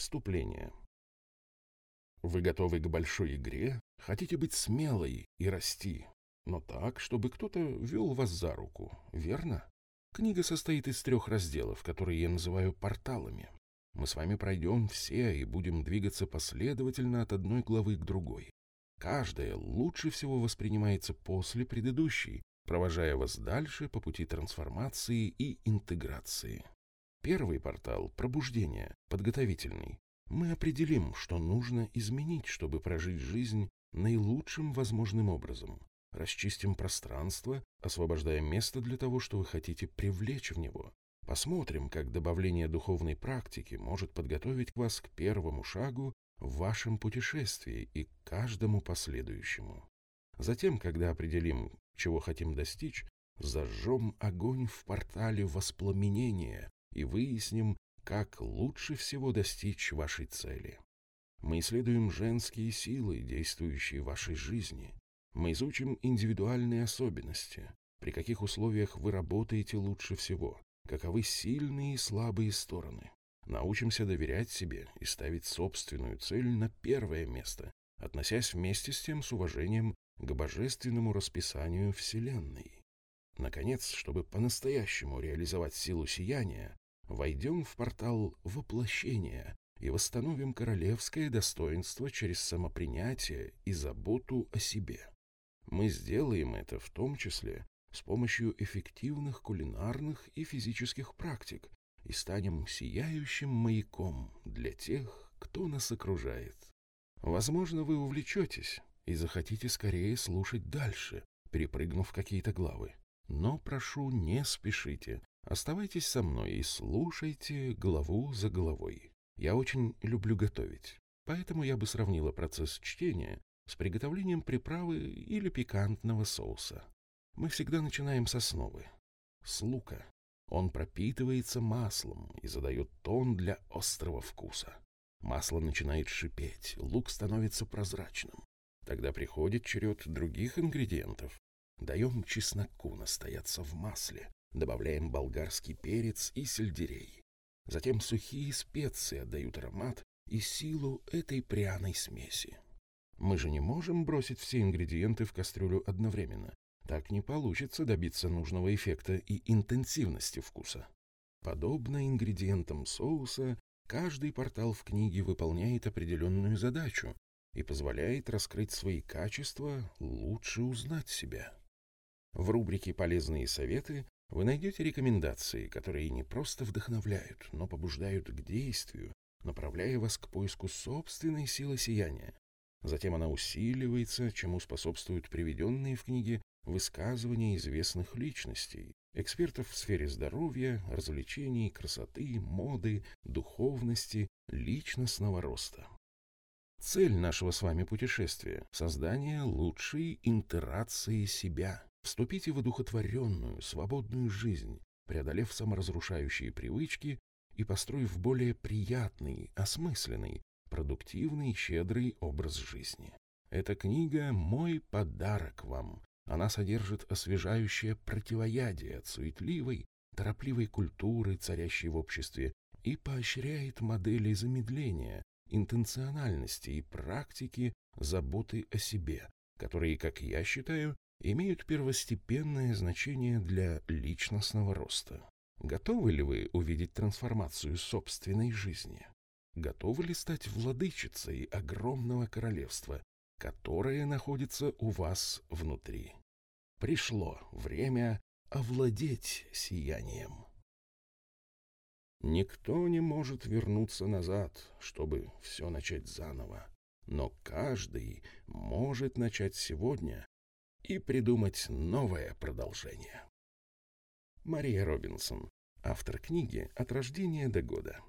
Вступление. Вы готовы к большой игре, хотите быть смелой и расти, но так, чтобы кто-то вел вас за руку, верно? Книга состоит из трех разделов, которые я называю порталами. Мы с вами пройдем все и будем двигаться последовательно от одной главы к другой. Каждая лучше всего воспринимается после предыдущей, провожая вас дальше по пути трансформации и интеграции. Первый портал – пробуждение, подготовительный. Мы определим, что нужно изменить, чтобы прожить жизнь наилучшим возможным образом. Расчистим пространство, освобождая место для того, что вы хотите привлечь в него. Посмотрим, как добавление духовной практики может подготовить вас к первому шагу в вашем путешествии и к каждому последующему. Затем, когда определим, чего хотим достичь, зажжем огонь в портале воспламенения и выясним, как лучше всего достичь вашей цели. Мы исследуем женские силы, действующие в вашей жизни. Мы изучим индивидуальные особенности, при каких условиях вы работаете лучше всего, каковы сильные и слабые стороны. Научимся доверять себе и ставить собственную цель на первое место, относясь вместе с тем с уважением к божественному расписанию Вселенной. Наконец, чтобы по-настоящему реализовать силу сияния, войдем в портал воплощения и восстановим королевское достоинство через самопринятие и заботу о себе. Мы сделаем это в том числе с помощью эффективных кулинарных и физических практик и станем сияющим маяком для тех, кто нас окружает. Возможно, вы увлечетесь и захотите скорее слушать дальше, перепрыгнув какие-то главы. Но прошу, не спешите. Оставайтесь со мной и слушайте главу за головой. Я очень люблю готовить, поэтому я бы сравнила процесс чтения с приготовлением приправы или пикантного соуса. Мы всегда начинаем с основы. С лука. Он пропитывается маслом и задает тон для острого вкуса. Масло начинает шипеть, лук становится прозрачным. Тогда приходит черед других ингредиентов. Даем чесноку настояться в масле, добавляем болгарский перец и сельдерей. Затем сухие специи отдают аромат и силу этой пряной смеси. Мы же не можем бросить все ингредиенты в кастрюлю одновременно. Так не получится добиться нужного эффекта и интенсивности вкуса. Подобно ингредиентам соуса, каждый портал в книге выполняет определенную задачу и позволяет раскрыть свои качества, лучше узнать себя. В рубрике «Полезные советы» вы найдете рекомендации, которые не просто вдохновляют, но побуждают к действию, направляя вас к поиску собственной силы сияния. Затем она усиливается, чему способствуют приведенные в книге высказывания известных личностей, экспертов в сфере здоровья, развлечений, красоты, моды, духовности, личностного роста. Цель нашего с вами путешествия – создание лучшей интерации себя. Вступите в одухотворенную, свободную жизнь, преодолев саморазрушающие привычки и построив более приятный, осмысленный, продуктивный, щедрый образ жизни. Эта книга – мой подарок вам. Она содержит освежающее противоядие от суетливой, торопливой культуры, царящей в обществе, и поощряет модели замедления, интенциональности и практики заботы о себе, которые, как я считаю, имеют первостепенное значение для личностного роста. Готовы ли вы увидеть трансформацию собственной жизни? Готовы ли стать владычицей огромного королевства, которое находится у вас внутри? Пришло время овладеть сиянием. Никто не может вернуться назад, чтобы все начать заново, но каждый может начать сегодня и придумать новое продолжение. Мария Робинсон, автор книги «От рождения до года».